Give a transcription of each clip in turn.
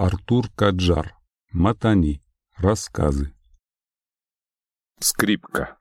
Артур Каджар. Матани. Рассказы. Скрипка.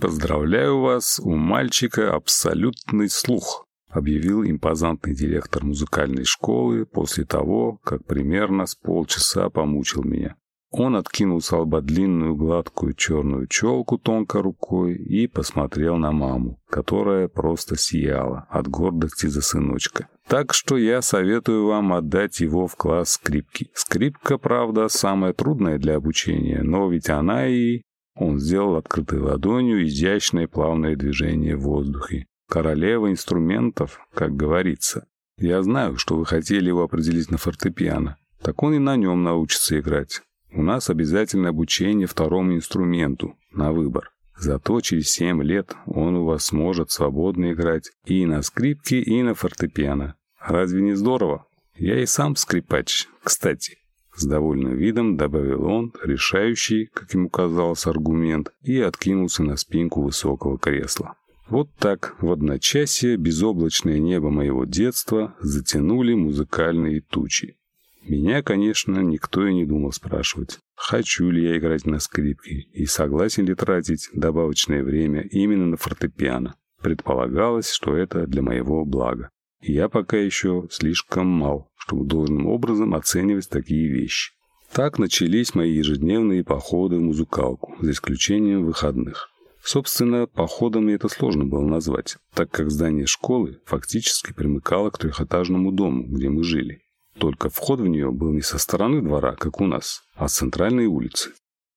«Поздравляю вас, у мальчика абсолютный слух», объявил импозантный директор музыкальной школы после того, как примерно с полчаса помучил меня. Он откинул с лба длинную гладкую черную челку тонко рукой и посмотрел на маму, которая просто сияла от гордости за сыночка. Так что я советую вам отдать его в класс скрипки. Скрипка, правда, самая трудная для обучения, но ведь она и... Он сделал открытой ладонью изящное плавное движение в воздухе. Королева инструментов, как говорится. Я знаю, что вы хотели его определить на фортепиано. Так он и на нем научится играть. У нас обязательно обучение второму инструменту на выбор. Зато через семь лет он у вас сможет свободно играть и на скрипке, и на фортепиано. Разве не здорово? Я и сам скрипач, кстати. С довольным видом добавил он, решающий, как ему казалось, аргумент, и откинулся на спинку высокого кресла. Вот так в одночасье безоблачное небо моего детства затянули музыкальные тучи. Меня, конечно, никто и не думал спрашивать, хочу ли я играть на скрипке и согласен ли тратить добавочное время именно на фортепиано. Предполагалось, что это для моего блага. Я пока еще слишком мал, чтобы должным образом оценивать такие вещи. Так начались мои ежедневные походы в музыкалку, за исключением выходных. Собственно, походами это сложно было назвать, так как здание школы фактически примыкало к трехэтажному дому, где мы жили. Только вход в нее был не со стороны двора, как у нас, а с центральной улицы.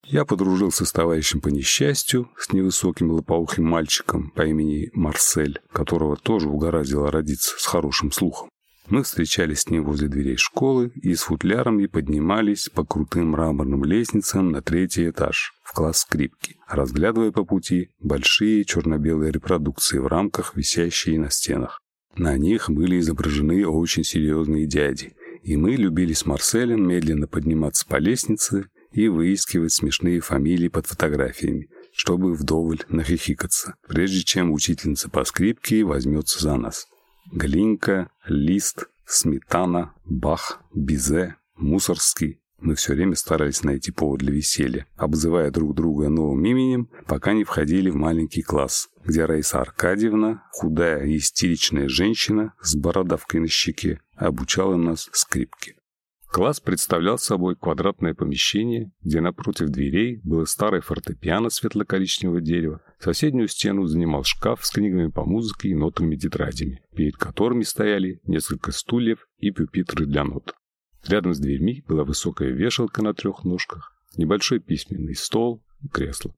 Я подружился с товарищем по несчастью, с невысоким лопоухим мальчиком по имени Марсель, которого тоже угораздило родиться с хорошим слухом. Мы встречались с ним возле дверей школы и с футлярами поднимались по крутым мраморным лестницам на третий этаж, в класс скрипки, разглядывая по пути большие черно-белые репродукции в рамках, висящие на стенах. На них были изображены очень серьезные дяди, и мы любили с Марселем медленно подниматься по лестнице и выискивать смешные фамилии под фотографиями, чтобы вдоволь нахихикаться, прежде чем учительница по скрипке возьмется за нас. Глинка, Лист, Сметана, Бах, Бизе, Мусорский. Мы все время старались найти повод для веселья, обзывая друг друга новым именем, пока не входили в маленький класс, где Раиса Аркадьевна, худая и истеричная женщина с бородавкой на щеке, обучала нас скрипке. Класс представлял собой квадратное помещение, где напротив дверей было старое фортепиано светло-коричневого дерева. Соседнюю стену занимал шкаф с книгами по музыке и нотными тетрадями, перед которыми стояли несколько стульев и пюпитры для нот. Рядом с дверьми была высокая вешалка на трех ножках, небольшой письменный стол и кресло.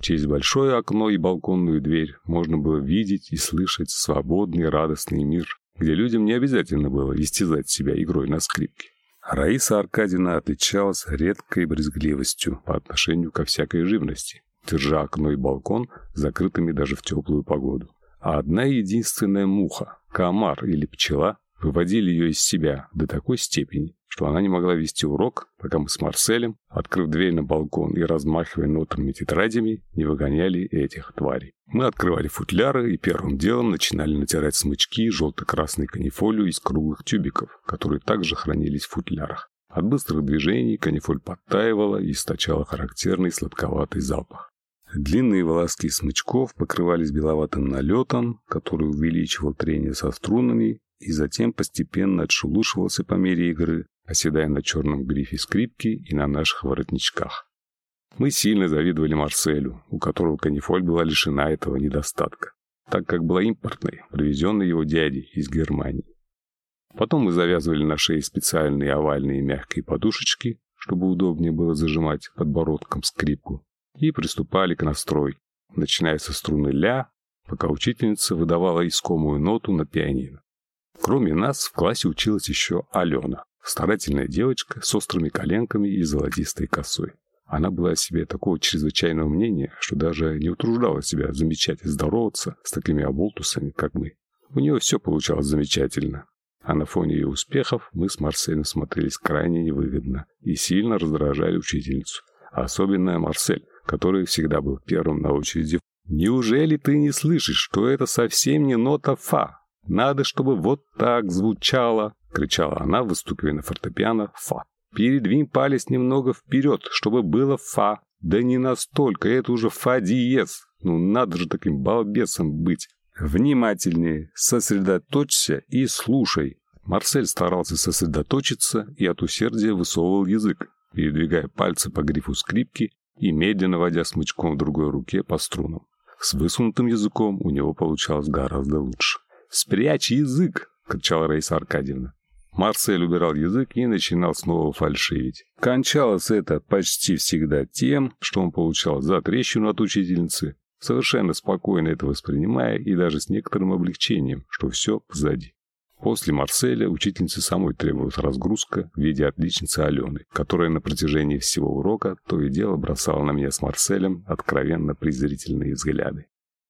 Через большое окно и балконную дверь можно было видеть и слышать свободный радостный мир, где людям не обязательно было истязать себя игрой на скрипке. Раиса Аркадьевна отличалась редкой брезгливостью по отношению ко всякой живности, держа окно и балкон закрытыми даже в теплую погоду. А одна единственная муха, комар или пчела выводили ее из себя до такой степени, что она не могла вести урок, пока мы с Марселем, открыв дверь на балкон и размахивая нотными тетрадями, не выгоняли этих тварей. Мы открывали футляры и первым делом начинали натирать смычки желто-красной канифолью из круглых тюбиков, которые также хранились в футлярах. От быстрых движений канифоль подтаивала и источала характерный сладковатый запах. Длинные волоски смычков покрывались беловатым налетом, который увеличивал трение со струнами и затем постепенно отшелушивался по мере игры, оседая на черном грифе скрипки и на наших воротничках. Мы сильно завидовали Марселю, у которого канифоль была лишена этого недостатка, так как была импортной, привезенной его дядей из Германии. Потом мы завязывали на шее специальные овальные мягкие подушечки, чтобы удобнее было зажимать подбородком скрипку, и приступали к настройке, начиная со струны ля, пока учительница выдавала искомую ноту на пианино. Кроме нас в классе училась еще Алена, Старательная девочка с острыми коленками и золотистой косой. Она была о себе такого чрезвычайного мнения, что даже не утруждала себя замечать и здороваться с такими оболтусами, как мы. У нее все получалось замечательно. А на фоне ее успехов мы с Марселем смотрелись крайне невыгодно и сильно раздражали учительницу. Особенно Марсель, который всегда был первым на очереди. «Неужели ты не слышишь, что это совсем не нота фа? Надо, чтобы вот так звучало?» кричала она, выстукивая на фортепиано «фа». «Передвинь палец немного вперед, чтобы было фа». «Да не настолько, это уже фа диез». Ну надо же таким балбесом быть. Внимательнее, сосредоточься и слушай. Марсель старался сосредоточиться и от усердия высовывал язык, передвигая пальцы по грифу скрипки и медленно водя смычком в другой руке по струнам. С высунутым языком у него получалось гораздо лучше. «Спрячь язык!» — кричала Раиса Аркадьевна. Марсель убирал язык и начинал снова фальшивить. Кончалось это почти всегда тем, что он получал за трещину от учительницы, совершенно спокойно это воспринимая и даже с некоторым облегчением, что все позади. После Марселя учительнице самой требовалась разгрузка в виде отличницы Алены, которая на протяжении всего урока то и дело бросала на меня с Марселем откровенно презрительные взгляды.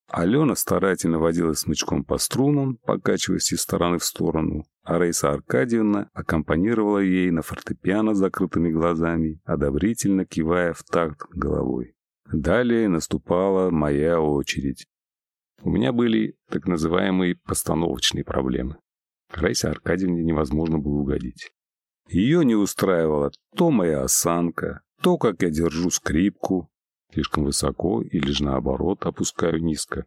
Алена старательно водила смычком по струнам, покачиваясь из стороны в сторону, а Раиса Аркадьевна аккомпанировала ей на фортепиано с закрытыми глазами, одобрительно кивая в такт головой. Далее наступала моя очередь. У меня были так называемые постановочные проблемы. Раисе Аркадьевне невозможно было угодить. Ее не устраивала то моя осанка, то, как я держу скрипку, слишком высоко или же наоборот опускаю низко.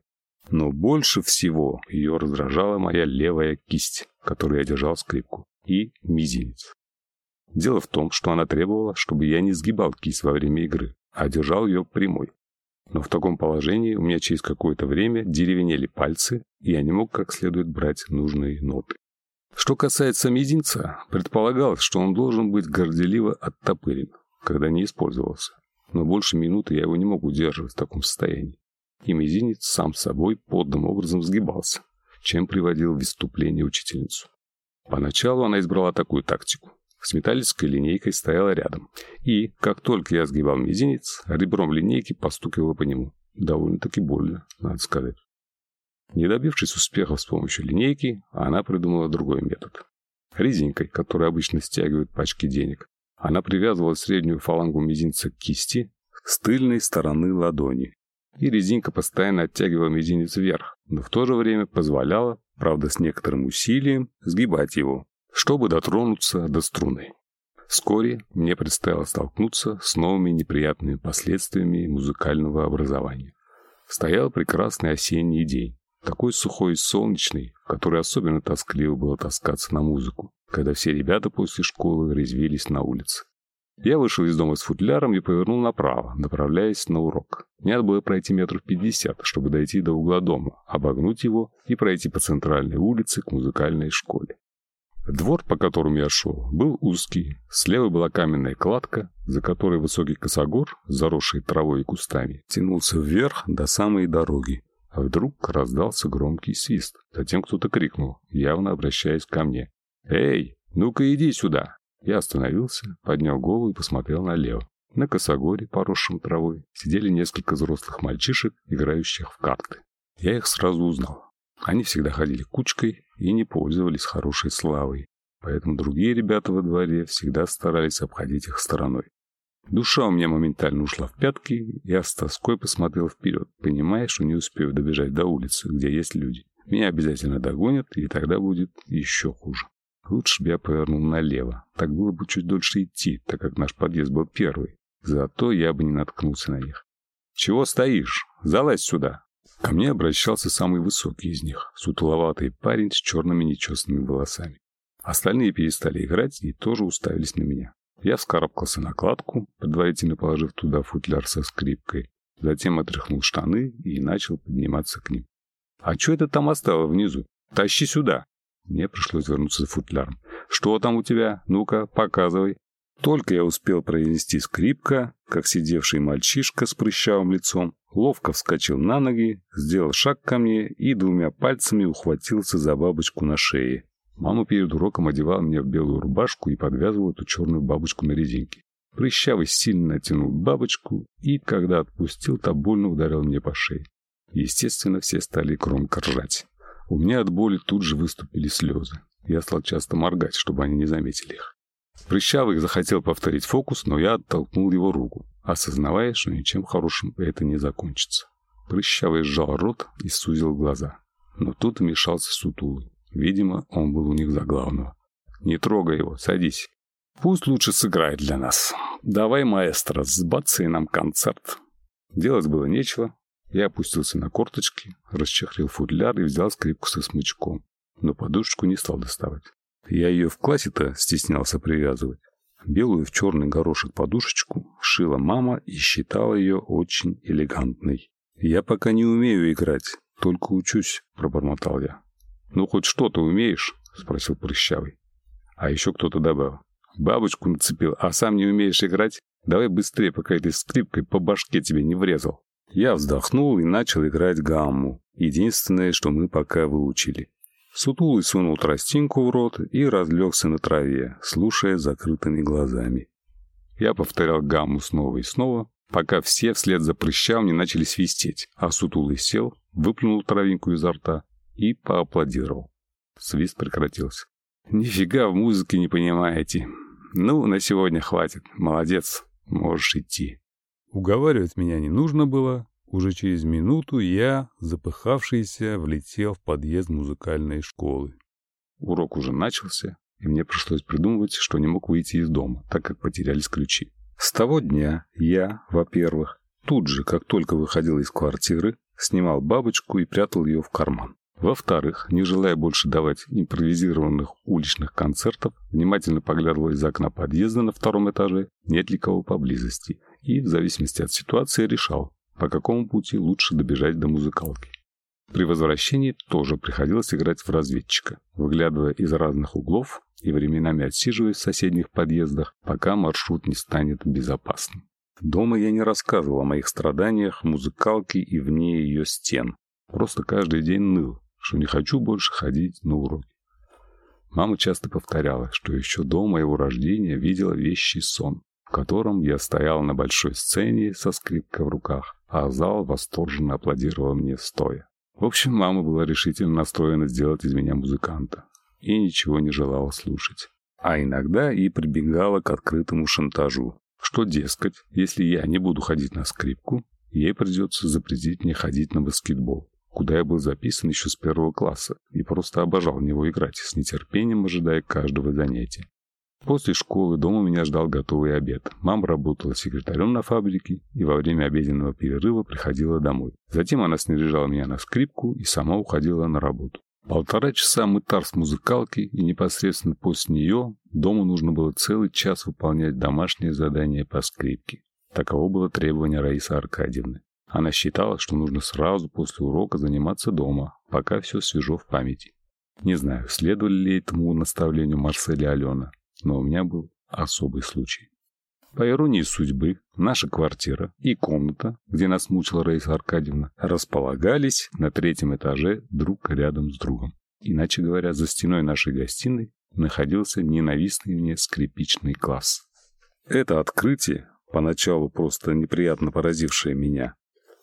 Но больше всего ее раздражала моя левая кисть, которой я держал скрипку, и мизинец. Дело в том, что она требовала, чтобы я не сгибал кисть во время игры, а держал ее прямой. Но в таком положении у меня через какое-то время деревенели пальцы, и я не мог как следует брать нужные ноты. Что касается мизинца, предполагалось, что он должен быть горделиво оттопырен, когда не использовался. Но больше минуты я его не мог удерживать в таком состоянии. И мизинец сам собой подным образом сгибался, чем приводил в выступление учительницу. Поначалу она избрала такую тактику. С металлической линейкой стояла рядом. И, как только я сгибал мизинец, ребром линейки постукивала по нему. Довольно-таки больно, надо сказать. Не добившись успеха с помощью линейки, она придумала другой метод. Резинкой, которая обычно стягивает пачки денег, она привязывала среднюю фалангу мизинца к кисти с тыльной стороны ладони. И резинка постоянно оттягивала мизинец вверх, но в то же время позволяла, правда с некоторым усилием, сгибать его, чтобы дотронуться до струны. Вскоре мне предстояло столкнуться с новыми неприятными последствиями музыкального образования. Стоял прекрасный осенний день. Такой сухой и солнечный, в который особенно тоскливо было таскаться на музыку, когда все ребята после школы резвились на улице. Я вышел из дома с футляром и повернул направо, направляясь на урок. Мне надо было пройти метров пятьдесят, чтобы дойти до угла дома, обогнуть его и пройти по центральной улице к музыкальной школе. Двор, по которому я шел, был узкий. Слева была каменная кладка, за которой высокий косогор, заросший травой и кустами, тянулся вверх до самой дороги. А вдруг раздался громкий свист. Затем кто-то крикнул, явно обращаясь ко мне. «Эй, ну-ка иди сюда!» Я остановился, поднял голову и посмотрел налево. На косогоре, поросшем травой, сидели несколько взрослых мальчишек, играющих в карты. Я их сразу узнал. Они всегда ходили кучкой и не пользовались хорошей славой. Поэтому другие ребята во дворе всегда старались обходить их стороной. Душа у меня моментально ушла в пятки, я с тоской посмотрел вперед, понимая, что не успею добежать до улицы, где есть люди. Меня обязательно догонят, и тогда будет еще хуже. Лучше бы я повернул налево. Так было бы чуть дольше идти, так как наш подъезд был первый. Зато я бы не наткнулся на них. «Чего стоишь? Залазь сюда!» Ко мне обращался самый высокий из них, сутуловатый парень с черными нечестными волосами. Остальные перестали играть и тоже уставились на меня. Я вскарабкался на кладку, предварительно положив туда футляр со скрипкой. Затем отряхнул штаны и начал подниматься к ним. «А что это там оставило внизу? Тащи сюда!» Мне пришлось вернуться за футляром. «Что там у тебя? Ну-ка, показывай!» Только я успел произнести скрипка, как сидевший мальчишка с прыщавым лицом ловко вскочил на ноги, сделал шаг ко мне и двумя пальцами ухватился за бабочку на шее. Мама перед уроком одевала меня в белую рубашку и подвязывала эту черную бабочку на резинке. Прыщавый сильно натянул бабочку и, когда отпустил, то больно ударил мне по шее. Естественно, все стали громко ржать. У меня от боли тут же выступили слезы. Я стал часто моргать, чтобы они не заметили их. Прыщавый захотел повторить фокус, но я оттолкнул его руку, осознавая, что ничем хорошим это не закончится. Прыщавый сжал рот и сузил глаза. Но тут вмешался сутулый. Видимо, он был у них за главного. Не трогай его, садись. Пусть лучше сыграет для нас. Давай, маэстро, сбацай нам концерт. Делать было нечего. Я опустился на корточки, расчехлил футляр и взял скрипку со смычком. Но подушечку не стал доставать. Я ее в классе-то стеснялся привязывать. Белую в черный горошек подушечку шила мама и считала ее очень элегантной. «Я пока не умею играть, только учусь», — пробормотал я. «Ну, хоть что-то умеешь?» — спросил Прыщавый. А еще кто-то добавил. «Бабочку нацепил, а сам не умеешь играть? Давай быстрее, пока этой скрипкой по башке тебе не врезал». Я вздохнул и начал играть гамму. Единственное, что мы пока выучили. Сутулый сунул тростинку в рот и разлегся на траве, слушая закрытыми глазами. Я повторял гамму снова и снова, пока все вслед за прыщам не начали свистеть, а Сутулый сел, выплюнул травинку изо рта и поаплодировал. Свист прекратился. «Нифига в музыке не понимаете. Ну, на сегодня хватит. Молодец. Можешь идти». Уговаривать меня не нужно было, уже через минуту я, запыхавшийся, влетел в подъезд музыкальной школы. Урок уже начался, и мне пришлось придумывать, что не мог выйти из дома, так как потерялись ключи. С того дня я, во-первых, тут же, как только выходил из квартиры, снимал бабочку и прятал ее в карман. Во-вторых, не желая больше давать импровизированных уличных концертов, внимательно поглядывал из окна подъезда на втором этаже, нет ли кого поблизости, и, в зависимости от ситуации, решал, по какому пути лучше добежать до музыкалки. При возвращении тоже приходилось играть в разведчика, выглядывая из разных углов и временами отсиживаясь в соседних подъездах, пока маршрут не станет безопасным. Дома я не рассказывал о моих страданиях музыкалки и вне ее стен. Просто каждый день ныл, что не хочу больше ходить на уроки. Мама часто повторяла, что еще до моего рождения видела вещий сон, в котором я стоял на большой сцене со скрипкой в руках, а зал восторженно аплодировал мне стоя. В общем, мама была решительно настроена сделать из меня музыканта и ничего не желала слушать. А иногда и прибегала к открытому шантажу, что, дескать, если я не буду ходить на скрипку, ей придется запретить мне ходить на баскетбол, куда я был записан еще с первого класса и просто обожал в него играть, с нетерпением ожидая каждого занятия. После школы дома меня ждал готовый обед. Мама работала секретарем на фабрике и во время обеденного перерыва приходила домой. Затем она снаряжала меня на скрипку и сама уходила на работу. Полтора часа мытар с музыкалки, и непосредственно после нее дому нужно было целый час выполнять домашнее задание по скрипке. Таково было требование Раисы Аркадьевны. Она считала, что нужно сразу после урока заниматься дома, пока все свежо в памяти. Не знаю, следовали ли этому наставлению Марселя Алена, но у меня был особый случай. По иронии судьбы, наша квартира и комната, где нас мучила Раиса Аркадьевна, располагались на третьем этаже друг рядом с другом. Иначе говоря, за стеной нашей гостиной находился ненавистный мне скрипичный класс. Это открытие, поначалу просто неприятно поразившее меня,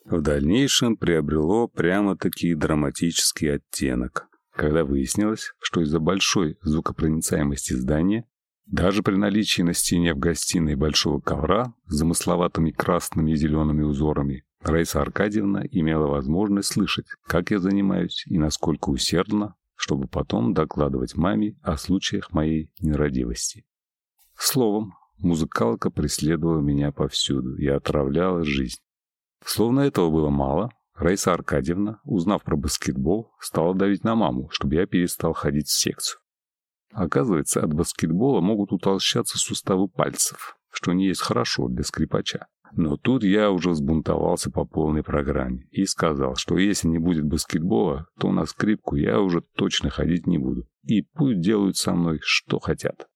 в дальнейшем приобрело прямо-таки драматический оттенок, когда выяснилось, что из-за большой звукопроницаемости здания даже при наличии на стене в гостиной большого ковра с замысловатыми красными и зелеными узорами, Раиса Аркадьевна имела возможность слышать, как я занимаюсь и насколько усердно, чтобы потом докладывать маме о случаях моей нерадивости. Словом, музыкалка преследовала меня повсюду и отравляла жизнь. Словно этого было мало, Раиса Аркадьевна, узнав про баскетбол, стала давить на маму, чтобы я перестал ходить в секцию. Оказывается, от баскетбола могут утолщаться суставы пальцев, что не есть хорошо для скрипача. Но тут я уже взбунтовался по полной программе и сказал, что если не будет баскетбола, то на скрипку я уже точно ходить не буду. И пусть делают со мной что хотят.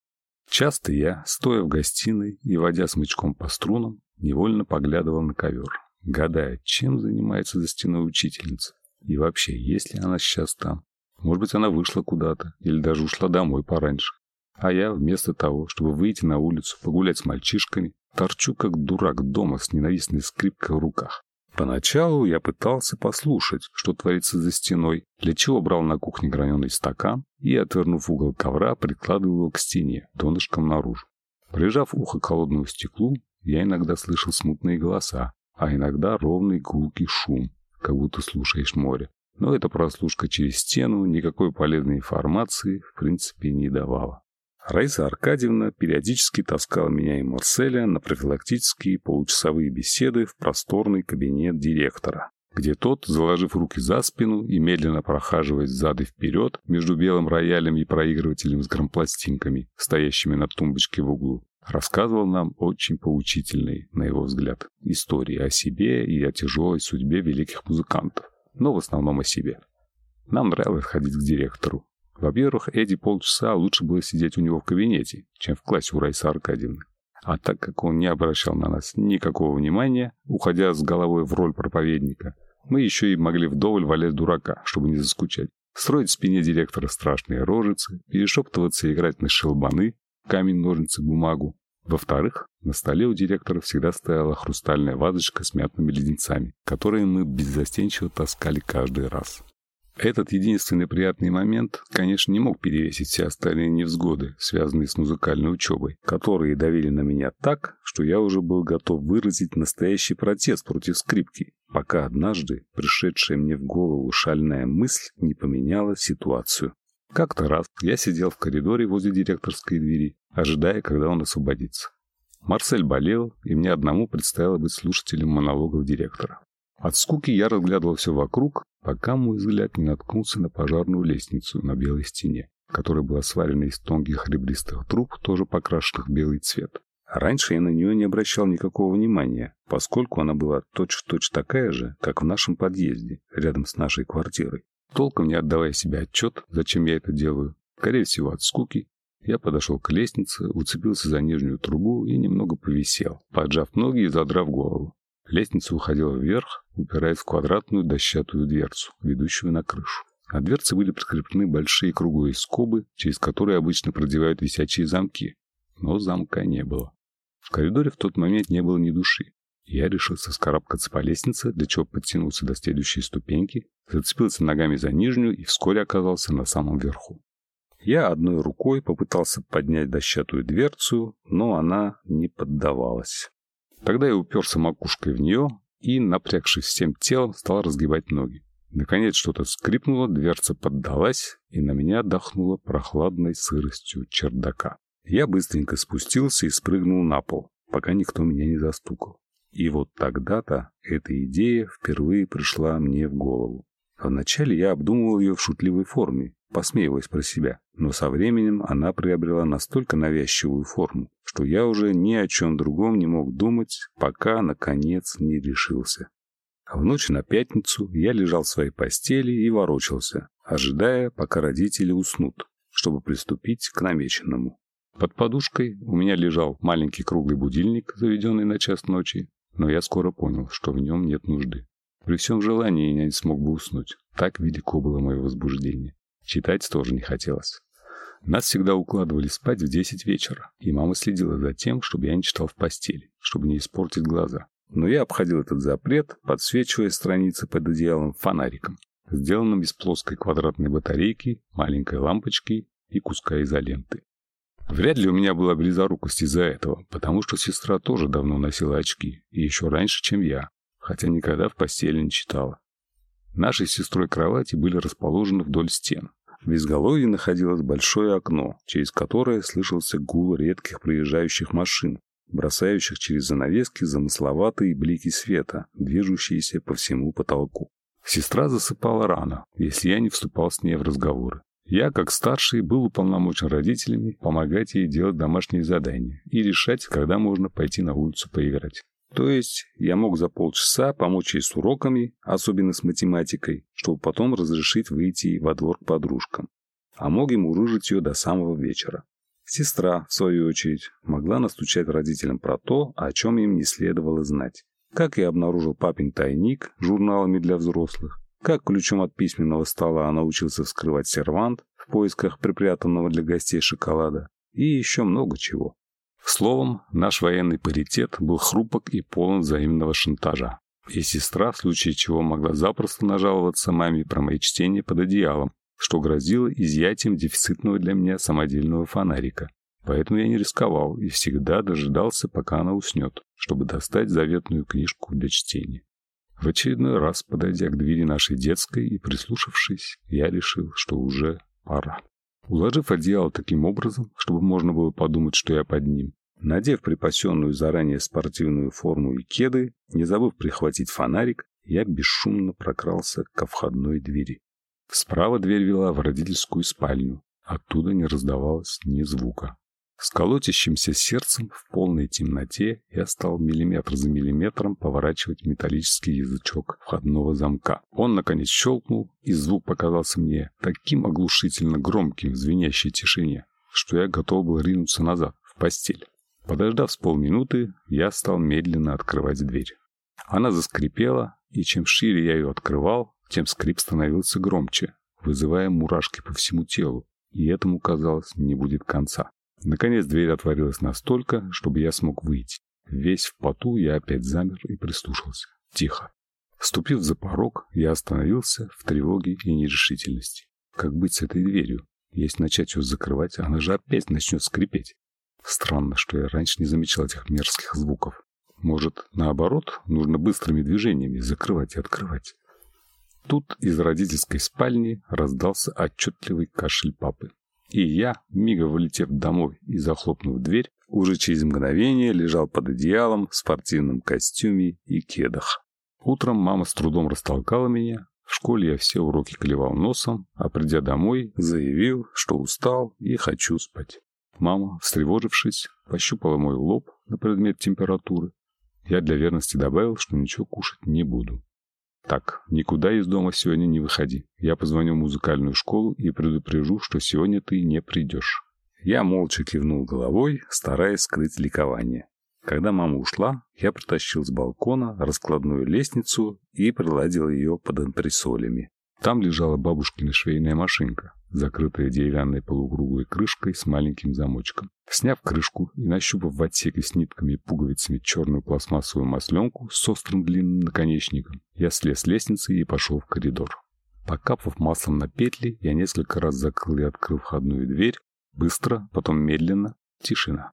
Часто я, стоя в гостиной и водя смычком по струнам, невольно поглядывал на ковер, гадая, чем занимается за стеной учительница. И вообще, есть ли она сейчас там? Может быть, она вышла куда-то или даже ушла домой пораньше. А я, вместо того, чтобы выйти на улицу, погулять с мальчишками, торчу как дурак дома с ненавистной скрипкой в руках. Поначалу я пытался послушать, что творится за стеной, для чего брал на кухне граненый стакан и, отвернув угол ковра, прикладывал его к стене, донышком наружу. Прижав ухо к холодному стеклу, я иногда слышал смутные голоса, а иногда ровный гулкий шум, как будто слушаешь море. Но эта прослушка через стену никакой полезной информации в принципе не давала. Раиса Аркадьевна периодически таскала меня и Марселя на профилактические получасовые беседы в просторный кабинет директора, где тот, заложив руки за спину и медленно прохаживаясь зад и вперед между белым роялем и проигрывателем с грампластинками, стоящими на тумбочке в углу, рассказывал нам очень поучительные, на его взгляд, истории о себе и о тяжелой судьбе великих музыкантов, но в основном о себе. Нам нравилось ходить к директору. Во-первых, эти полчаса лучше было сидеть у него в кабинете, чем в классе у Раисы Аркадьевны. А так как он не обращал на нас никакого внимания, уходя с головой в роль проповедника, мы еще и могли вдоволь валять дурака, чтобы не заскучать. Строить в спине директора страшные рожицы, перешептываться и играть на шелбаны, камень, ножницы, бумагу. Во-вторых, на столе у директора всегда стояла хрустальная вазочка с мятными леденцами, которые мы беззастенчиво таскали каждый раз. Этот единственный приятный момент, конечно, не мог перевесить все остальные невзгоды, связанные с музыкальной учебой, которые давили на меня так, что я уже был готов выразить настоящий протест против скрипки, пока однажды пришедшая мне в голову шальная мысль не поменяла ситуацию. Как-то раз я сидел в коридоре возле директорской двери, ожидая, когда он освободится. Марсель болел, и мне одному предстояло быть слушателем монологов директора. От скуки я разглядывал все вокруг, пока мой взгляд не наткнулся на пожарную лестницу на белой стене, которая была сварена из тонких ребристых труб, тоже покрашенных белый цвет. Раньше я на нее не обращал никакого внимания, поскольку она была точь-в-точь -точь такая же, как в нашем подъезде, рядом с нашей квартирой. Толком не отдавая себе отчет, зачем я это делаю, скорее всего от скуки, я подошел к лестнице, уцепился за нижнюю трубу и немного повисел, поджав ноги и задрав голову. Лестница уходила вверх, упираясь в квадратную дощатую дверцу, ведущую на крышу. На дверце были прикреплены большие круглые скобы, через которые обычно продевают висячие замки. Но замка не было. В коридоре в тот момент не было ни души. Я решился скарабкаться по лестнице, для чего подтянулся до следующей ступеньки, зацепился ногами за нижнюю и вскоре оказался на самом верху. Я одной рукой попытался поднять дощатую дверцу, но она не поддавалась. Тогда я уперся макушкой в нее и, напрягшись всем телом, стал разгибать ноги. Наконец что-то скрипнуло, дверца поддалась, и на меня отдохнуло прохладной сыростью чердака. Я быстренько спустился и спрыгнул на пол, пока никто меня не застукал. И вот тогда-то эта идея впервые пришла мне в голову. Вначале я обдумывал ее в шутливой форме, посмеиваясь про себя, но со временем она приобрела настолько навязчивую форму, что я уже ни о чем другом не мог думать, пока, наконец, не решился. В ночь на пятницу я лежал в своей постели и ворочался, ожидая, пока родители уснут, чтобы приступить к намеченному. Под подушкой у меня лежал маленький круглый будильник, заведенный на час ночи, но я скоро понял, что в нем нет нужды. При всем желании я не смог бы уснуть. Так велико было мое возбуждение. Читать тоже не хотелось. Нас всегда укладывали спать в 10 вечера, и мама следила за тем, чтобы я не читал в постели, чтобы не испортить глаза. Но я обходил этот запрет, подсвечивая страницы под одеялом фонариком, сделанным из плоской квадратной батарейки, маленькой лампочки и куска изоленты. Вряд ли у меня была близорукость из-за этого, потому что сестра тоже давно носила очки, и еще раньше, чем я, хотя никогда в постели не читала. Нашей с сестрой кровати были расположены вдоль стен. В изголовье находилось большое окно, через которое слышался гул редких проезжающих машин, бросающих через занавески замысловатые блики света, движущиеся по всему потолку. Сестра засыпала рано, если я не вступал с ней в разговоры. Я, как старший, был уполномочен родителями помогать ей делать домашние задания и решать, когда можно пойти на улицу поиграть. То есть я мог за полчаса помочь ей с уроками, особенно с математикой, чтобы потом разрешить выйти во двор к подружкам. А мог ему мурыжить ее до самого вечера. Сестра, в свою очередь, могла настучать родителям про то, о чем им не следовало знать. Как я обнаружил папин тайник журналами для взрослых, как ключом от письменного стола научился вскрывать сервант в поисках припрятанного для гостей шоколада и еще много чего. Словом, наш военный паритет был хрупок и полон взаимного шантажа. И сестра, в случае чего, могла запросто нажаловаться маме про мои чтения под одеялом, что грозило изъятием дефицитного для меня самодельного фонарика. Поэтому я не рисковал и всегда дожидался, пока она уснет, чтобы достать заветную книжку для чтения. В очередной раз, подойдя к двери нашей детской и прислушавшись, я решил, что уже пора. Уложив одеяло таким образом, чтобы можно было подумать, что я под ним, надев припасенную заранее спортивную форму и кеды, не забыв прихватить фонарик, я бесшумно прокрался ко входной двери. Справа дверь вела в родительскую спальню. Оттуда не раздавалось ни звука. С колотящимся сердцем в полной темноте я стал миллиметр за миллиметром поворачивать металлический язычок входного замка. Он, наконец, щелкнул, и звук показался мне таким оглушительно громким в звенящей тишине, что я готов был ринуться назад, в постель. Подождав с полминуты, я стал медленно открывать дверь. Она заскрипела, и чем шире я ее открывал, тем скрип становился громче, вызывая мурашки по всему телу, и этому, казалось, не будет конца. Наконец дверь отворилась настолько, чтобы я смог выйти. Весь в поту я опять замер и прислушался. Тихо. Вступив за порог, я остановился в тревоге и нерешительности. Как быть с этой дверью? Если начать ее закрывать, она же опять начнет скрипеть. Странно, что я раньше не замечал этих мерзких звуков. Может, наоборот, нужно быстрыми движениями закрывать и открывать. Тут из родительской спальни раздался отчетливый кашель папы. И я, мига вылетев домой и захлопнув дверь, уже через мгновение лежал под одеялом в спортивном костюме и кедах. Утром мама с трудом растолкала меня. В школе я все уроки клевал носом, а придя домой, заявил, что устал и хочу спать. Мама, встревожившись, пощупала мой лоб на предмет температуры. Я для верности добавил, что ничего кушать не буду. Так, никуда из дома сегодня не выходи. Я позвоню в музыкальную школу и предупрежу, что сегодня ты не придешь. Я молча кивнул головой, стараясь скрыть ликование. Когда мама ушла, я притащил с балкона раскладную лестницу и приладил ее под антресолями. Там лежала бабушкина швейная машинка, закрытая деревянной полукруглой крышкой с маленьким замочком. Сняв крышку и нащупав в отсеке с нитками и пуговицами черную пластмассовую масленку с острым длинным наконечником, я слез с лестницы и пошел в коридор. Покапав маслом на петли, я несколько раз закрыл и открыл входную дверь. Быстро, потом медленно. Тишина.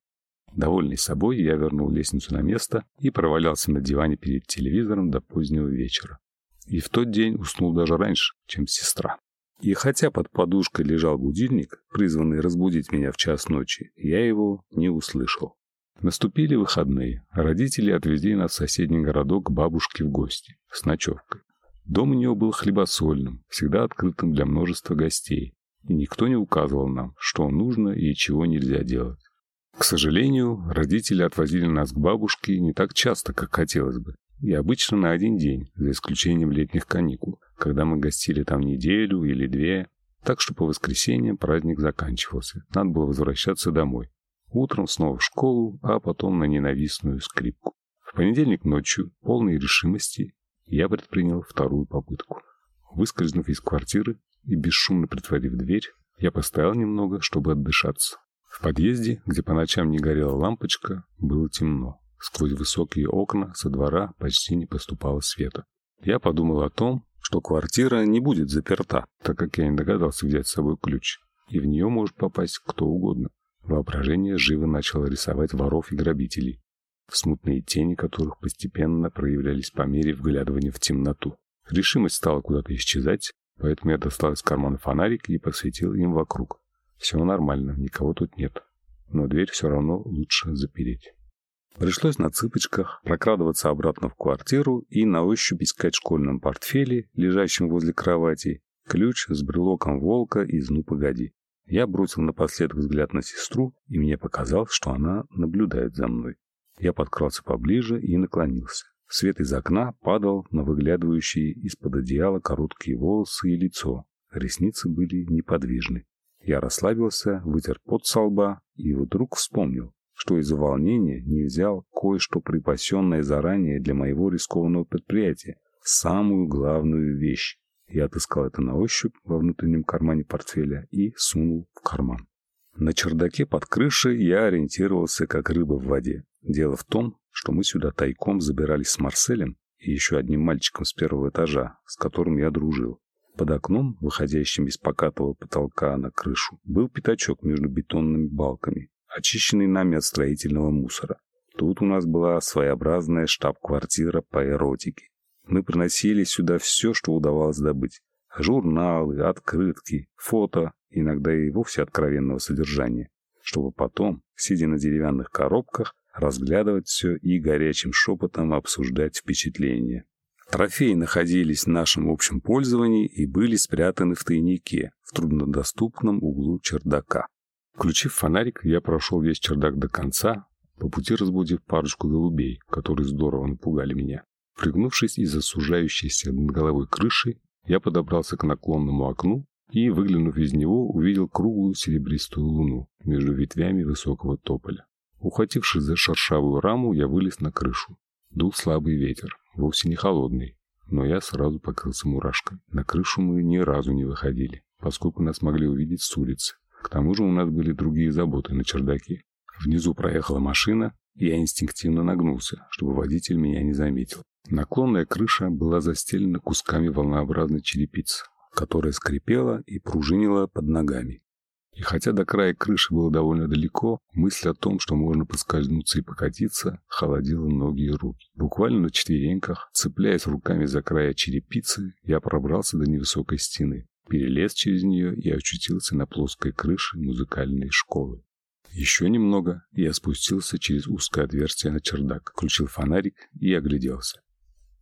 Довольный собой, я вернул лестницу на место и провалялся на диване перед телевизором до позднего вечера. И в тот день уснул даже раньше, чем сестра. И хотя под подушкой лежал будильник, призванный разбудить меня в час ночи, я его не услышал. Наступили выходные. Родители отвезли нас в соседний городок к бабушке в гости с ночевкой. Дом у нее был хлебосольным, всегда открытым для множества гостей, и никто не указывал нам, что нужно и чего нельзя делать. К сожалению, родители отвозили нас к бабушке не так часто, как хотелось бы, и обычно на один день, за исключением летних каникул, когда мы гостили там неделю или две, так что по воскресеньям праздник заканчивался, надо было возвращаться домой. Утром снова в школу, а потом на ненавистную скрипку. В понедельник ночью, полной решимости, я предпринял вторую попытку. Выскользнув из квартиры и бесшумно притворив дверь, я постоял немного, чтобы отдышаться. В подъезде, где по ночам не горела лампочка, было темно. Сквозь высокие окна со двора почти не поступало света. Я подумал о том, что квартира не будет заперта, так как я не догадался взять с собой ключ, и в нее может попасть кто угодно. Воображение живо начало рисовать воров и грабителей, смутные тени которых постепенно проявлялись по мере вглядывания в темноту. Решимость стала куда-то исчезать, поэтому я достал из кармана фонарик и посветил им вокруг. Все нормально, никого тут нет, но дверь все равно лучше запереть. Пришлось на цыпочках прокрадываться обратно в квартиру и на ощупь искать в школьном портфеле, лежащем возле кровати, ключ с брелоком волка из «Ну, погоди». Я бросил напоследок взгляд на сестру, и мне показалось, что она наблюдает за мной. Я подкрался поближе и наклонился. Свет из окна падал на выглядывающие из-под одеяла короткие волосы и лицо. Ресницы были неподвижны. Я расслабился, вытер пот со лба и вдруг вспомнил, что из-за волнения не взял кое-что припасенное заранее для моего рискованного предприятия, самую главную вещь. Я отыскал это на ощупь во внутреннем кармане портфеля и сунул в карман. На чердаке под крышей я ориентировался как рыба в воде. Дело в том, что мы сюда тайком забирались с Марселем и еще одним мальчиком с первого этажа, с которым я дружил. Под окном, выходящим из покатого потолка на крышу, был пятачок между бетонными балками, очищенный нами от строительного мусора. Тут у нас была своеобразная штаб-квартира по эротике. Мы приносили сюда все, что удавалось добыть. Журналы, открытки, фото иногда и вовсе откровенного содержания, чтобы потом, сидя на деревянных коробках, разглядывать все и горячим шепотом обсуждать впечатления. Трофеи находились в нашем общем пользовании и были спрятаны в тайнике, в труднодоступном углу чердака. Включив фонарик, я прошел весь чердак до конца, по пути разбудив парочку голубей, которые здорово напугали меня. Пригнувшись из-за сужающейся над головой крыши, я подобрался к наклонному окну и, выглянув из него, увидел круглую серебристую луну между ветвями высокого тополя. Ухватившись за шершавую раму, я вылез на крышу. Дул слабый ветер, вовсе не холодный, но я сразу покрылся мурашкой. На крышу мы ни разу не выходили, поскольку нас могли увидеть с улицы. К тому же у нас были другие заботы на чердаке. Внизу проехала машина, и я инстинктивно нагнулся, чтобы водитель меня не заметил. Наклонная крыша была застелена кусками волнообразной черепицы, которая скрипела и пружинила под ногами. И хотя до края крыши было довольно далеко, мысль о том, что можно поскользнуться и покатиться, холодила ноги и руки. Буквально на четвереньках, цепляясь руками за края черепицы, я пробрался до невысокой стены, перелез через нее и очутился на плоской крыше музыкальной школы. Еще немного, я спустился через узкое отверстие на чердак, включил фонарик и огляделся.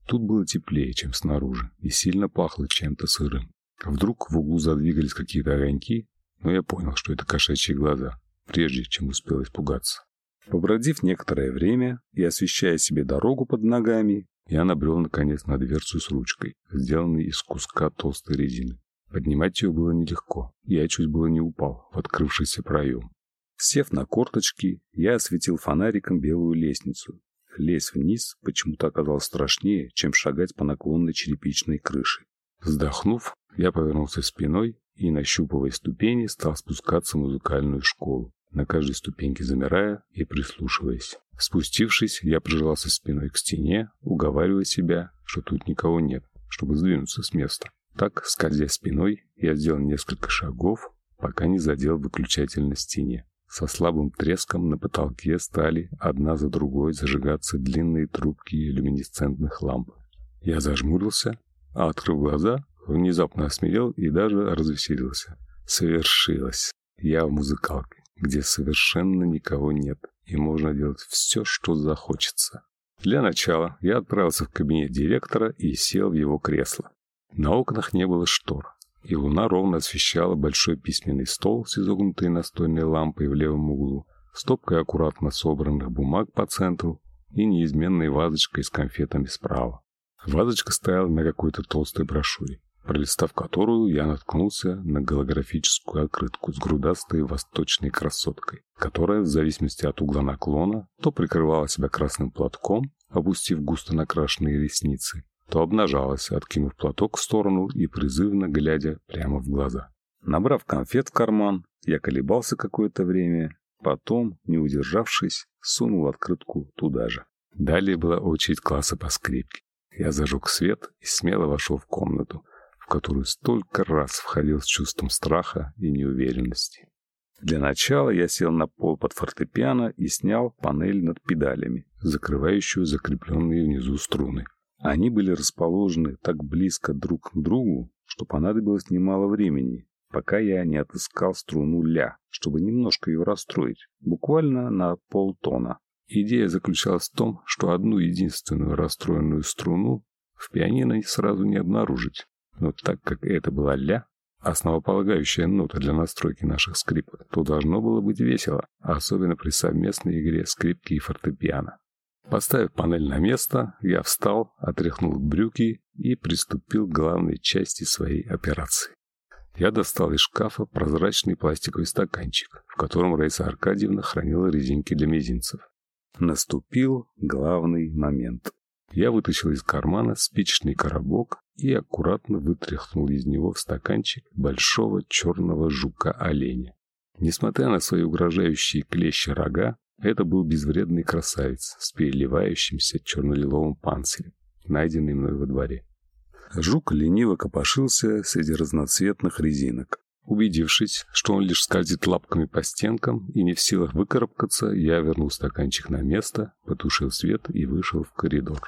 Тут было теплее, чем снаружи, и сильно пахло чем-то сырым. Вдруг в углу задвигались какие-то огоньки, но я понял, что это кошачьи глаза, прежде чем успел испугаться. Побродив некоторое время и освещая себе дорогу под ногами, я набрел наконец на дверцу с ручкой, сделанной из куска толстой резины. Поднимать ее было нелегко, я чуть было не упал в открывшийся проем. Сев на корточки, я осветил фонариком белую лестницу. Лезть вниз почему-то оказалось страшнее, чем шагать по наклонной черепичной крыше. Вздохнув, я повернулся спиной и, нащупывая ступени, стал спускаться в музыкальную школу, на каждой ступеньке замирая и прислушиваясь. Спустившись, я прижался спиной к стене, уговаривая себя, что тут никого нет, чтобы сдвинуться с места. Так, скользя спиной, я сделал несколько шагов, пока не задел выключатель на стене. Со слабым треском на потолке стали одна за другой зажигаться длинные трубки люминесцентных ламп. Я зажмурился, а, открыв глаза, внезапно осмелел и даже развеселился. Совершилось. Я в музыкалке, где совершенно никого нет, и можно делать все, что захочется. Для начала я отправился в кабинет директора и сел в его кресло. На окнах не было штор, и луна ровно освещала большой письменный стол с изогнутой настольной лампой в левом углу, стопкой аккуратно собранных бумаг по центру и неизменной вазочкой с конфетами справа. Вазочка стояла на какой-то толстой брошюре, пролистав которую я наткнулся на голографическую открытку с грудастой восточной красоткой, которая, в зависимости от угла наклона, то прикрывала себя красным платком, опустив густо накрашенные ресницы, то обнажалась, откинув платок в сторону и призывно глядя прямо в глаза. Набрав конфет в карман, я колебался какое-то время, потом, не удержавшись, сунул открытку туда же. Далее была очередь класса по скрипке. Я зажег свет и смело вошел в комнату, в которую столько раз входил с чувством страха и неуверенности. Для начала я сел на пол под фортепиано и снял панель над педалями, закрывающую закрепленные внизу струны. Они были расположены так близко друг к другу, что понадобилось немало времени, пока я не отыскал струну ля, чтобы немножко ее расстроить, буквально на полтона. Идея заключалась в том, что одну единственную расстроенную струну в пианино сразу не обнаружить. Но так как это была ля, основополагающая нота для настройки наших скрипок, то должно было быть весело, особенно при совместной игре скрипки и фортепиано. Поставив панель на место, я встал, отряхнул брюки и приступил к главной части своей операции. Я достал из шкафа прозрачный пластиковый стаканчик, в котором Раиса Аркадьевна хранила резинки для мизинцев. Наступил главный момент. Я вытащил из кармана спичечный коробок и аккуратно вытряхнул из него в стаканчик большого черного жука-оленя. Несмотря на свои угрожающие клещи рога, это был безвредный красавец с переливающимся черно-лиловым панцирем, найденный мной во дворе. Жук лениво копошился среди разноцветных резинок. Убедившись, что он лишь скользит лапками по стенкам и не в силах выкарабкаться, я вернул стаканчик на место, потушил свет и вышел в коридор.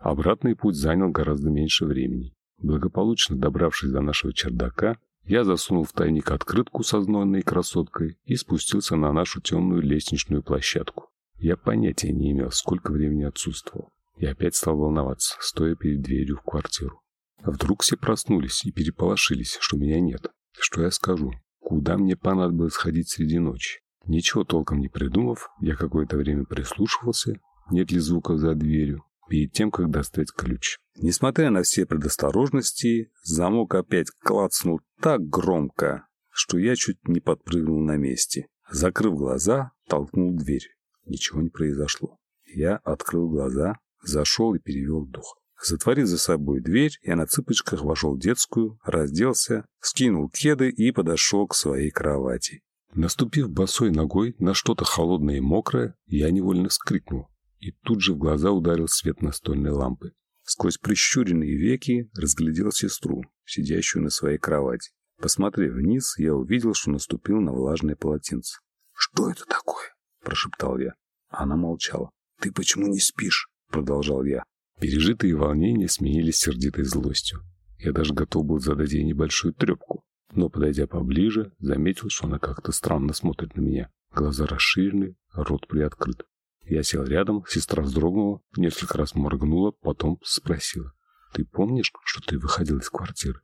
Обратный путь занял гораздо меньше времени. Благополучно добравшись до нашего чердака, Я засунул в тайник открытку со знойной красоткой и спустился на нашу темную лестничную площадку. Я понятия не имел, сколько времени отсутствовал. Я опять стал волноваться, стоя перед дверью в квартиру. Вдруг все проснулись и переполошились, что меня нет. Что я скажу? Куда мне понадобилось ходить среди ночи? Ничего толком не придумав, я какое-то время прислушивался, нет ли звука за дверью, перед тем, как достать ключ. Несмотря на все предосторожности, замок опять клацнул так громко, что я чуть не подпрыгнул на месте. Закрыв глаза, толкнул дверь. Ничего не произошло. Я открыл глаза, зашел и перевел дух. Затворив за собой дверь, я на цыпочках вошел в детскую, разделся, скинул кеды и подошел к своей кровати. Наступив босой ногой на что-то холодное и мокрое, я невольно вскрикнул, и тут же в глаза ударил свет настольной лампы. Сквозь прищуренные веки разглядел сестру, сидящую на своей кровати. Посмотрев вниз, я увидел, что наступил на влажное полотенце. «Что это такое?» – прошептал я. Она молчала. «Ты почему не спишь?» – продолжал я. Пережитые волнения сменились сердитой злостью. Я даже готов был задать ей небольшую трепку. Но, подойдя поближе, заметил, что она как-то странно смотрит на меня. Глаза расширены, рот приоткрыт. Я сел рядом, сестра вздрогнула, несколько раз моргнула, потом спросила. «Ты помнишь, что ты выходил из квартиры?»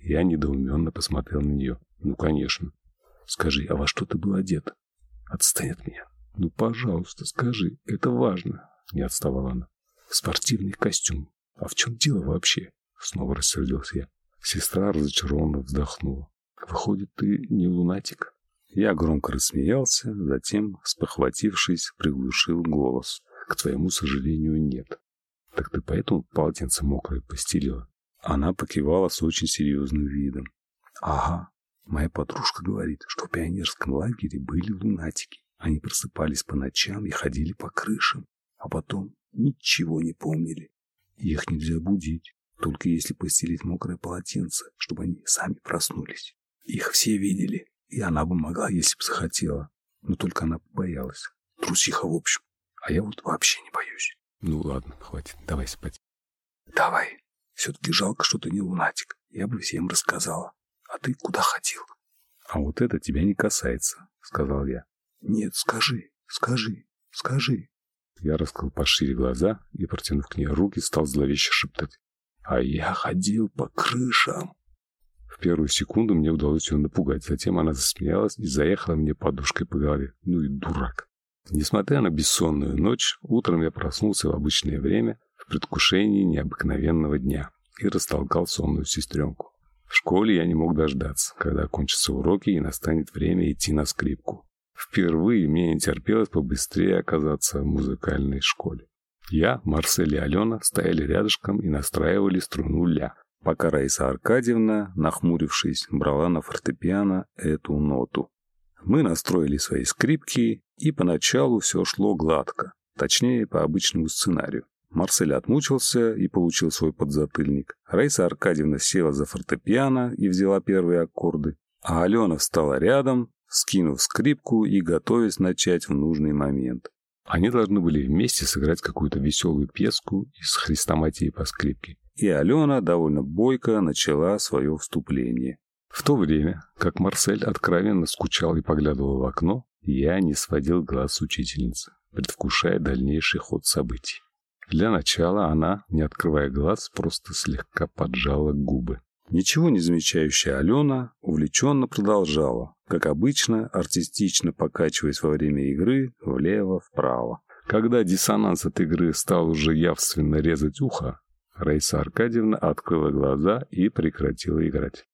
Я недоуменно посмотрел на нее. «Ну, конечно. Скажи, а во что ты был одет?» «Отстань от меня». «Ну, пожалуйста, скажи, это важно», — не отставала она. Спортивный костюм. А в чем дело вообще? Снова рассердился я. Сестра разочарованно вздохнула. Выходит, ты не лунатик? Я громко рассмеялся, затем, спохватившись, приглушил голос. К твоему сожалению, нет. Так ты поэтому полотенце мокрое постелила? Она покивала с очень серьезным видом. Ага. Моя подружка говорит, что в пионерском лагере были лунатики. Они просыпались по ночам и ходили по крышам. А потом ничего не помнили. Их нельзя будить, только если постелить мокрое полотенце, чтобы они сами проснулись. Их все видели, и она бы могла, если бы захотела. Но только она боялась. Трусиха в общем. А я вот вообще не боюсь. Ну ладно, хватит, давай спать. Давай. Все-таки жалко, что ты не лунатик. Я бы всем рассказала. А ты куда ходил? А вот это тебя не касается, сказал я. Нет, скажи, скажи, скажи. Я раскрыл пошире глаза и, протянув к ней руки, стал зловеще шептать. «А я ходил по крышам!» Первую секунду мне удалось ее напугать. Затем она засмеялась и заехала мне подушкой по голове. Ну и дурак. Несмотря на бессонную ночь, утром я проснулся в обычное время в предвкушении необыкновенного дня и растолкал сонную сестренку. В школе я не мог дождаться, когда окончатся уроки и настанет время идти на скрипку. Впервые мне не терпелось побыстрее оказаться в музыкальной школе. Я, Марсель и Алена стояли рядышком и настраивали струну ля, пока Раиса Аркадьевна, нахмурившись, брала на фортепиано эту ноту. Мы настроили свои скрипки, и поначалу все шло гладко, точнее, по обычному сценарию. Марсель отмучился и получил свой подзатыльник. Раиса Аркадьевна села за фортепиано и взяла первые аккорды, а Алена встала рядом, скинув скрипку и готовясь начать в нужный момент. Они должны были вместе сыграть какую-то веселую песку из хрестоматии по скрипке. И Алена довольно бойко начала свое вступление. В то время, как Марсель откровенно скучал и поглядывал в окно, я не сводил глаз с учительницы, предвкушая дальнейший ход событий. Для начала она, не открывая глаз, просто слегка поджала губы. Ничего не замечающая Алена увлеченно продолжала, как обычно, артистично покачиваясь во время игры влево-вправо. Когда диссонанс от игры стал уже явственно резать ухо, Раиса Аркадьевна открыла глаза и прекратила играть.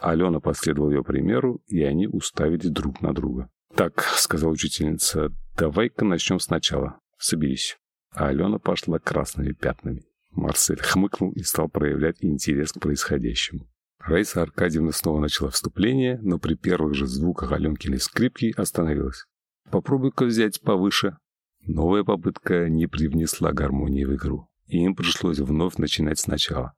Алена последовала ее примеру, и они уставились друг на друга. «Так», — сказала учительница, — «давай-ка начнем сначала. Соберись». А Алена пошла красными пятнами. Марсель хмыкнул и стал проявлять интерес к происходящему. Раиса Аркадьевна снова начала вступление, но при первых же звуках Аленкиной скрипки остановилась. «Попробуй-ка взять повыше». Новая попытка не привнесла гармонии в игру, и им пришлось вновь начинать сначала.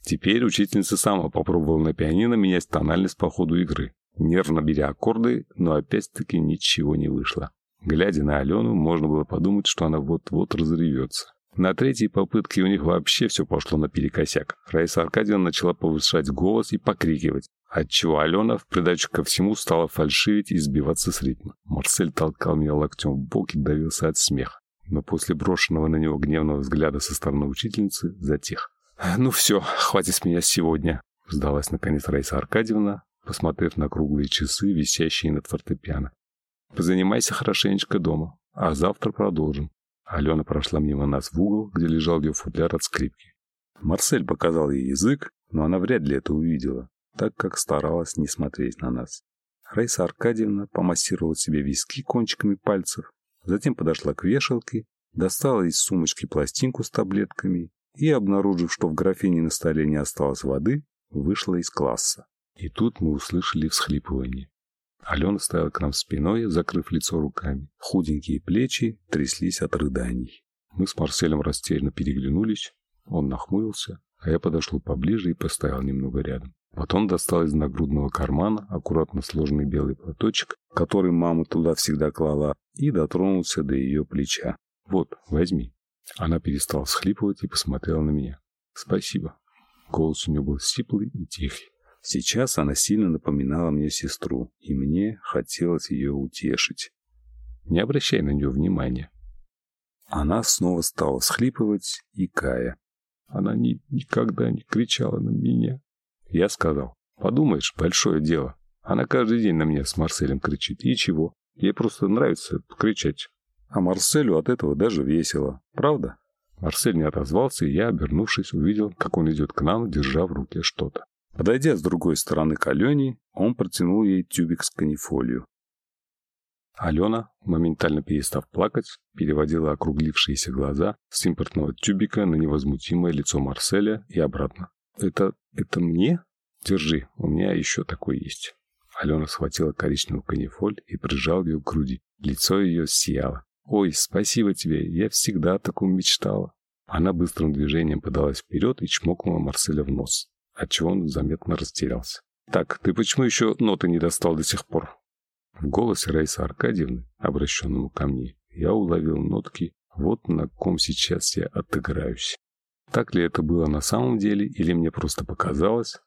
Теперь учительница сама попробовала на пианино менять тональность по ходу игры, нервно беря аккорды, но опять-таки ничего не вышло. Глядя на Алену, можно было подумать, что она вот-вот разревется. На третьей попытке у них вообще все пошло наперекосяк. Раиса Аркадьевна начала повышать голос и покрикивать. отчего Алена в придачу ко всему стала фальшивить и сбиваться с ритма. Марсель толкал меня локтем в бок и давился от смеха. Но после брошенного на него гневного взгляда со стороны учительницы затих. «Ну все, хватит с меня сегодня», — сдалась наконец Раиса Аркадьевна, посмотрев на круглые часы, висящие над фортепиано. «Позанимайся хорошенечко дома, а завтра продолжим». Алена прошла мимо нас в угол, где лежал ее футляр от скрипки. Марсель показал ей язык, но она вряд ли это увидела, так как старалась не смотреть на нас. Раиса Аркадьевна помассировала себе виски кончиками пальцев, затем подошла к вешалке, достала из сумочки пластинку с таблетками и, обнаружив, что в графине на столе не осталось воды, вышла из класса. И тут мы услышали всхлипывание. Алена стояла к нам спиной, закрыв лицо руками. Худенькие плечи тряслись от рыданий. Мы с Марселем растерянно переглянулись. Он нахмурился, а я подошел поближе и постоял немного рядом. Потом достал из нагрудного кармана аккуратно сложенный белый платочек, который мама туда всегда клала, и дотронулся до ее плеча. «Вот, возьми». Она перестала схлипывать и посмотрела на меня. «Спасибо». Голос у нее был сиплый и тихий. Сейчас она сильно напоминала мне сестру, и мне хотелось ее утешить. Не обращай на нее внимания. Она снова стала схлипывать и кая. Она ни, никогда не кричала на меня. Я сказал, подумаешь, большое дело. Она каждый день на меня с Марселем кричит. И чего? Ей просто нравится кричать. А Марселю от этого даже весело. Правда? Марсель не отозвался, и я, обернувшись, увидел, как он идет к нам, держа в руке что-то. Подойдя с другой стороны к Алене, он протянул ей тюбик с канифолью. Алена, моментально перестав плакать, переводила округлившиеся глаза с импортного тюбика на невозмутимое лицо Марселя и обратно. «Это... это мне? Держи, у меня еще такой есть». Алена схватила коричневую канифоль и прижал ее к груди. Лицо ее сияло. «Ой, спасибо тебе, я всегда о таком мечтала». Она быстрым движением подалась вперед и чмокнула Марселя в нос, отчего он заметно растерялся. «Так, ты почему еще ноты не достал до сих пор?» В голосе Раисы Аркадьевны, обращенному ко мне, я уловил нотки «вот на ком сейчас я отыграюсь». Так ли это было на самом деле, или мне просто показалось,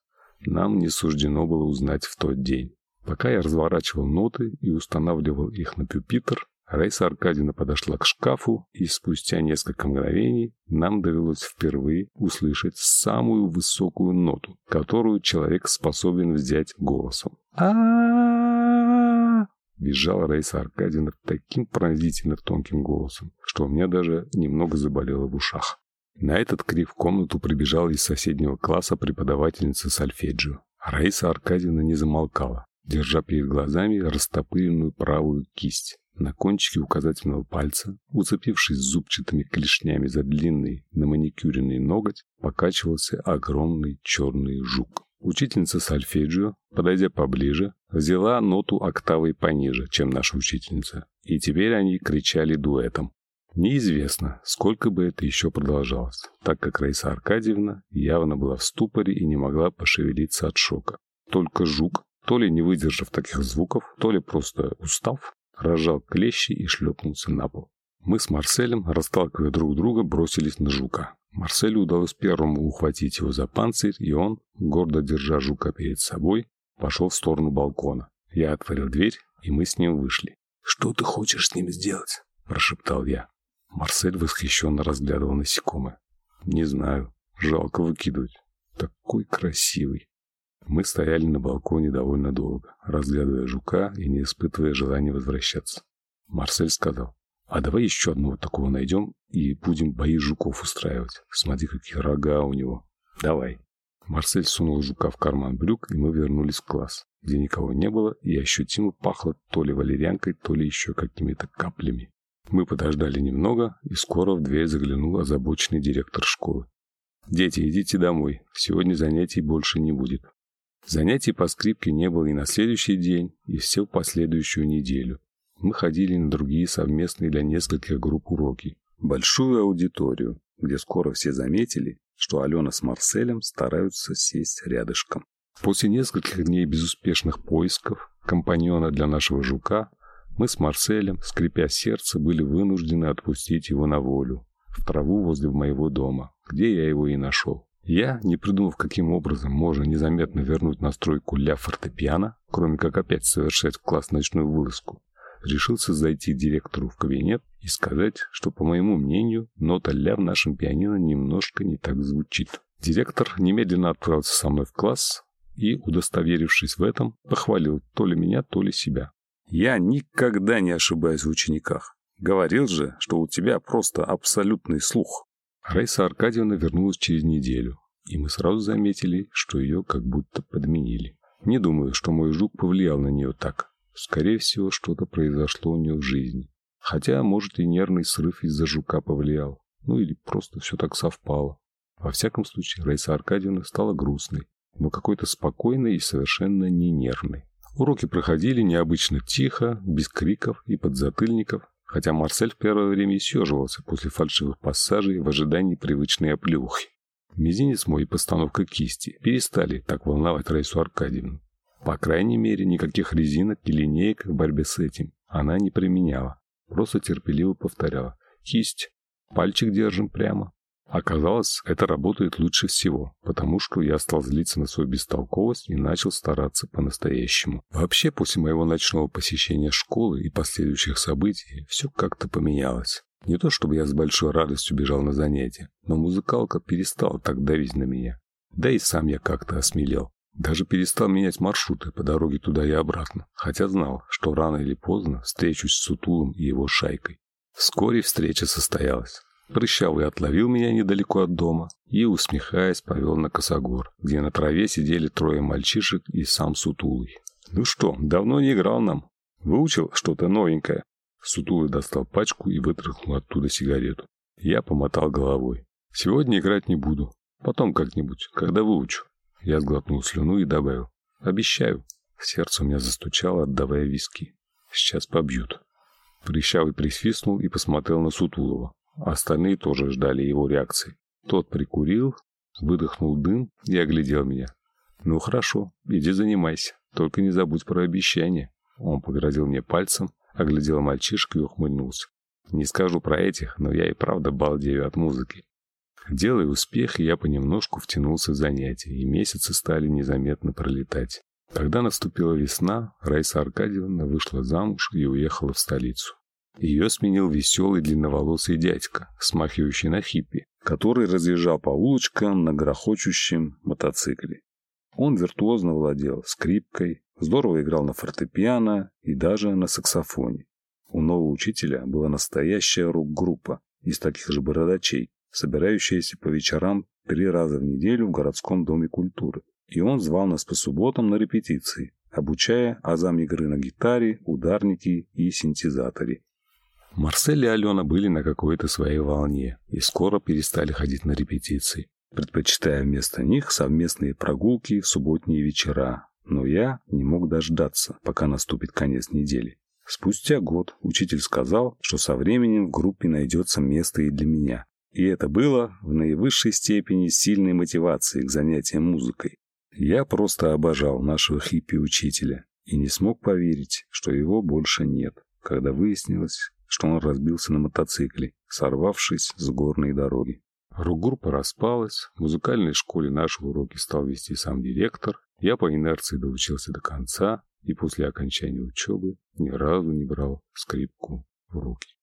нам не суждено было узнать в тот день. Пока я разворачивал ноты и устанавливал их на пюпитр, Раиса Аркадьевна подошла к шкафу, и спустя несколько мгновений нам довелось впервые услышать самую высокую ноту, которую человек способен взять голосом. а Визжала Раиса Аркадьевна таким пронзительно тонким голосом, что у меня даже немного заболело в ушах. На этот крик в комнату прибежала из соседнего класса преподавательница сольфеджио. Раиса Аркадьевна не замолкала, держа перед глазами растопыренную правую кисть. На кончике указательного пальца, уцепившись зубчатыми клешнями за длинный на маникюренный ноготь, покачивался огромный черный жук. Учительница сольфеджио, подойдя поближе, взяла ноту октавой пониже, чем наша учительница, и теперь они кричали дуэтом. Неизвестно, сколько бы это еще продолжалось, так как Раиса Аркадьевна явно была в ступоре и не могла пошевелиться от шока. Только жук, то ли не выдержав таких звуков, то ли просто устав, разжал клещи и шлепнулся на пол. Мы с Марселем, расталкивая друг друга, бросились на жука. Марселю удалось первому ухватить его за панцирь, и он, гордо держа жука перед собой, пошел в сторону балкона. Я отворил дверь, и мы с ним вышли. «Что ты хочешь с ним сделать?» – прошептал я. Марсель восхищенно разглядывал насекомое. «Не знаю. Жалко выкидывать. Такой красивый». Мы стояли на балконе довольно долго, разглядывая жука и не испытывая желания возвращаться. Марсель сказал, а давай еще одного такого найдем и будем бои жуков устраивать. Смотри, какие рога у него. Давай. Марсель сунул жука в карман брюк, и мы вернулись в класс, где никого не было и ощутимо пахло то ли валерьянкой, то ли еще какими-то каплями. Мы подождали немного, и скоро в дверь заглянул озабоченный директор школы. «Дети, идите домой. Сегодня занятий больше не будет. Занятий по скрипке не было и на следующий день, и всю последующую неделю. Мы ходили на другие совместные для нескольких групп уроки. Большую аудиторию, где скоро все заметили, что Алена с Марселем стараются сесть рядышком. После нескольких дней безуспешных поисков компаньона для нашего жука, мы с Марселем, скрипя сердце, были вынуждены отпустить его на волю, в траву возле моего дома, где я его и нашел. Я, не придумав, каким образом можно незаметно вернуть настройку ля фортепиано, кроме как опять совершать в класс ночную вылазку, решился зайти директору в кабинет и сказать, что, по моему мнению, нота ля в нашем пианино немножко не так звучит. Директор немедленно отправился со мной в класс и, удостоверившись в этом, похвалил то ли меня, то ли себя. «Я никогда не ошибаюсь в учениках. Говорил же, что у тебя просто абсолютный слух». Раиса Аркадьевна вернулась через неделю, и мы сразу заметили, что ее как будто подменили. Не думаю, что мой жук повлиял на нее так. Скорее всего, что-то произошло у нее в жизни. Хотя, может, и нервный срыв из-за жука повлиял. Ну или просто все так совпало. Во всяком случае, Раиса Аркадьевна стала грустной, но какой-то спокойной и совершенно не нервной. Уроки проходили необычно тихо, без криков и подзатыльников, хотя Марсель в первое время съеживался после фальшивых пассажей в ожидании привычной оплеухи. Мизинец мой и постановка кисти перестали так волновать Раису Аркадьевну. По крайней мере, никаких резинок и линеек в борьбе с этим она не применяла. Просто терпеливо повторяла. Кисть. Пальчик держим прямо. Оказалось, это работает лучше всего, потому что я стал злиться на свою бестолковость и начал стараться по-настоящему. Вообще, после моего ночного посещения школы и последующих событий, все как-то поменялось. Не то чтобы я с большой радостью бежал на занятия, но музыкалка перестала так давить на меня. Да и сам я как-то осмелел. Даже перестал менять маршруты по дороге туда и обратно, хотя знал, что рано или поздно встречусь с Сутулом и его шайкой. Вскоре встреча состоялась. Прыщавый отловил меня недалеко от дома и, усмехаясь, повел на косогор, где на траве сидели трое мальчишек и сам Сутулый. «Ну что, давно не играл нам? Выучил что-то новенькое?» Сутулый достал пачку и вытряхнул оттуда сигарету. Я помотал головой. «Сегодня играть не буду. Потом как-нибудь, когда выучу. Я сглотнул слюну и добавил. «Обещаю». Сердце у меня застучало, отдавая виски. «Сейчас побьют». Прищавый присвистнул и посмотрел на Сутулова. Остальные тоже ждали его реакции. Тот прикурил, выдохнул дым и оглядел меня. «Ну хорошо, иди занимайся, только не забудь про обещание». Он погрозил мне пальцем, оглядел мальчишку и ухмыльнулся. «Не скажу про этих, но я и правда балдею от музыки. Делая успех, я понемножку втянулся в занятия, и месяцы стали незаметно пролетать. Когда наступила весна, Раиса Аркадьевна вышла замуж и уехала в столицу. Ее сменил веселый длинноволосый дядька, смахивающий на хиппи, который разъезжал по улочкам на грохочущем мотоцикле. Он виртуозно владел скрипкой, здорово играл на фортепиано и даже на саксофоне. У нового учителя была настоящая рок-группа из таких же бородачей, собирающаяся по вечерам три раза в неделю в городском доме культуры. И он звал нас по субботам на репетиции, обучая азам игры на гитаре, ударнике и синтезаторе. Марсель и Алена были на какой-то своей волне и скоро перестали ходить на репетиции, предпочитая вместо них совместные прогулки в субботние вечера. Но я не мог дождаться, пока наступит конец недели. Спустя год учитель сказал, что со временем в группе найдется место и для меня, и это было в наивысшей степени сильной мотивацией к занятиям музыкой. Я просто обожал нашего хиппи-учителя и не смог поверить, что его больше нет, когда выяснилось, что он разбился на мотоцикле, сорвавшись с горной дороги. Рок-группа распалась, в музыкальной школе наши уроки стал вести сам директор, я по инерции доучился до конца и после окончания учебы ни разу не брал скрипку в руки.